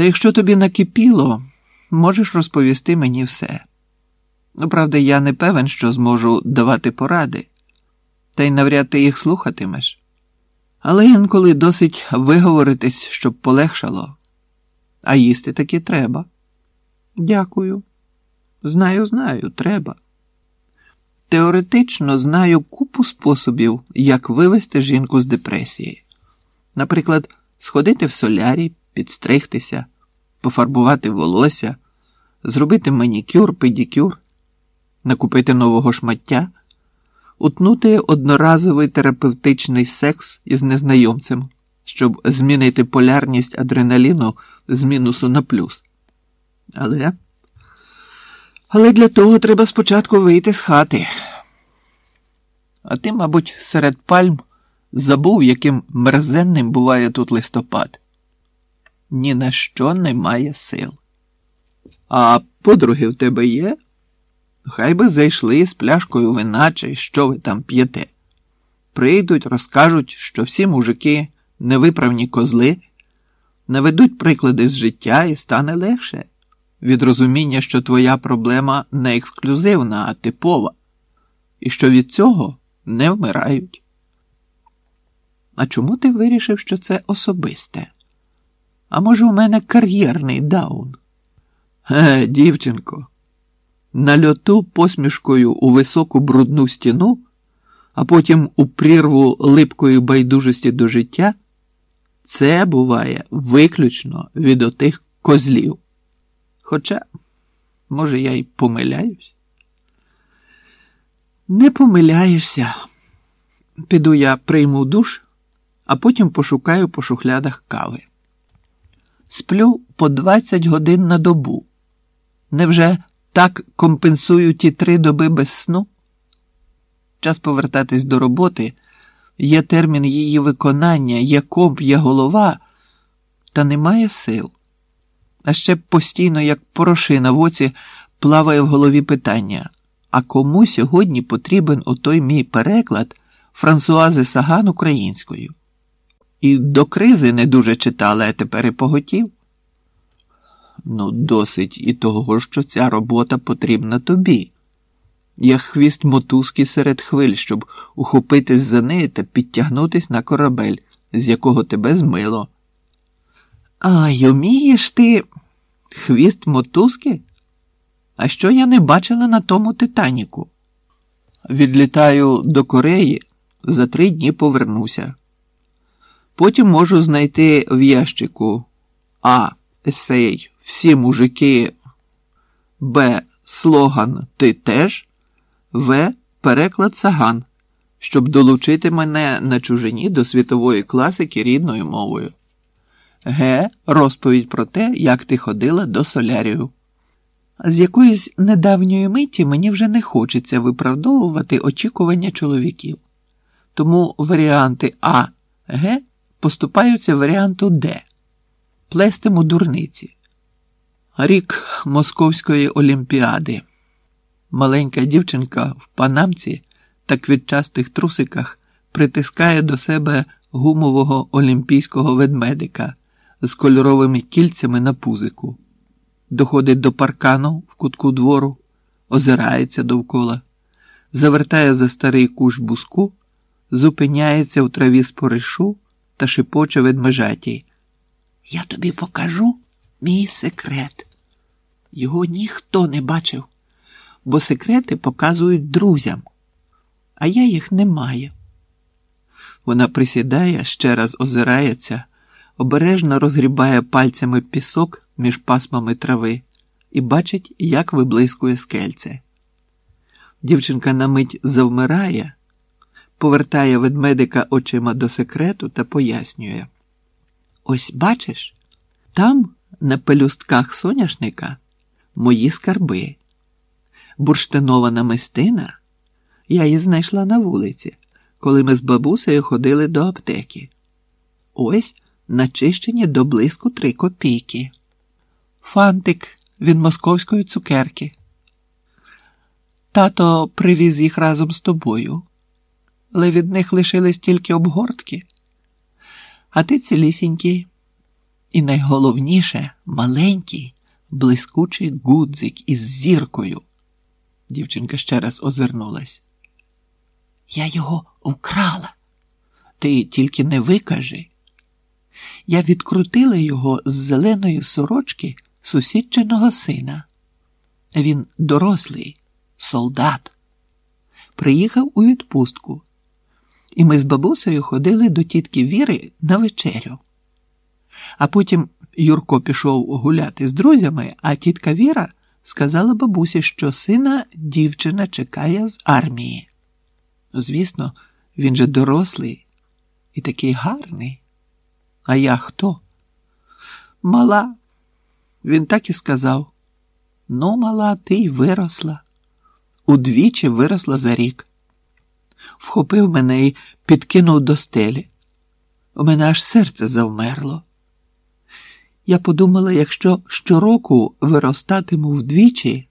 Та якщо тобі накипіло, можеш розповісти мені все. Ну, правда, я не певен, що зможу давати поради, та й навряд ти їх слухатимеш. Але інколи досить виговоритись, щоб полегшало. А їсти таки треба. Дякую. Знаю, знаю, треба. Теоретично знаю купу способів, як вивести жінку з депресії. Наприклад, сходити в солярій, підстригтися, пофарбувати волосся, зробити манікюр, педикюр, накупити нового шмаття, утнути одноразовий терапевтичний секс із незнайомцем, щоб змінити полярність адреналіну з мінусу на плюс. Але але для того треба спочатку вийти з хати. А ти, мабуть, серед пальм забув, яким мерзенним буває тут листопад. Ні на що немає сил. А подруги в тебе є? Хай би зайшли з пляшкою вина чи що ви там п'єте. Прийдуть, розкажуть, що всі мужики невиправні козли, наведуть приклади з життя і стане легше від розуміння, що твоя проблема не ексклюзивна, а типова, і що від цього не вмирають. А чому ти вирішив, що це особисте? А може, у мене кар'єрний даун? Е, дівчинко, на льоту посмішкою у високу брудну стіну, а потім у прірву липкої байдужості до життя, це буває виключно від отих козлів. Хоча, може, я й помиляюсь? Не помиляєшся. Піду я прийму душ, а потім пошукаю по шухлядах кави. Сплю по 20 годин на добу. Невже так компенсую ті три доби без сну? Час повертатись до роботи, є термін її виконання, є комп, є голова, та немає сил. А ще постійно, як порошина в оці, плаває в голові питання: а кому сьогодні потрібен отой мій переклад Франсуази Саган українською? І до кризи не дуже читала, а тепер і поготів. Ну, досить і того, що ця робота потрібна тобі. Як хвіст мотузки серед хвиль, щоб ухопитись за неї та підтягнутись на корабель, з якого тебе змило. Ай, умієш ти хвіст мотузки? А що я не бачила на тому Титаніку? Відлітаю до Кореї, за три дні повернуся. Потім можу знайти в ящику А. Есей Всі мужики, Б. Слоган Ти теж, В. Переклад Саган, щоб долучити мене на чужині до світової класики рідною мовою. Г. Розповідь про те, як ти ходила до солярію. З якоїсь недавньої миті мені вже не хочеться виправдовувати очікування чоловіків. Тому варіанти А, Г поступаються варіанту Д. Плестиму дурниці. Рік Московської олімпіади. Маленька дівчинка в панамці та квітчастих трусиках притискає до себе гумового олімпійського ведмедика з кольоровими кільцями на пузику, доходить до паркану в кутку двору, озирається довкола, завертає за старий куш буску, зупиняється в траві споришу та шипоче ведмежатій. Я тобі покажу мій секрет. Його ніхто не бачив, бо секрети показують друзям, а я їх не маю. Вона присідає, ще раз озирається обережно розгрібає пальцями пісок між пасмами трави і бачить, як виблискує скельце. Дівчинка на мить завмирає, повертає ведмедика очима до секрету та пояснює: Ось бачиш, там, на пелюстках соняшника, мої скарби. Бурштинова намистина я її знайшла на вулиці, коли ми з бабусею ходили до аптеки. Ось начищені до блиску три копійки. Фантик від московської цукерки. Тато привіз їх разом з тобою, але від них лишились тільки обгортки. А ти цілісінький. І найголовніше маленький, блискучий гудзик із зіркою. Дівчинка ще раз озирнулась. Я його вкрала. Ти тільки не викажи. Я відкрутила його з зеленої сорочки сусідчиного сина. Він дорослий, солдат. Приїхав у відпустку, і ми з бабусею ходили до тітки Віри на вечерю. А потім Юрко пішов гуляти з друзями, а тітка Віра сказала бабусі, що сина дівчина чекає з армії. Звісно, він же дорослий і такий гарний. А я хто? Мала. Він так і сказав. Ну, мала, ти й виросла. Удвічі виросла за рік. Вхопив мене і підкинув до стелі. У мене аж серце завмерло. Я подумала, якщо щороку виростатиму вдвічі,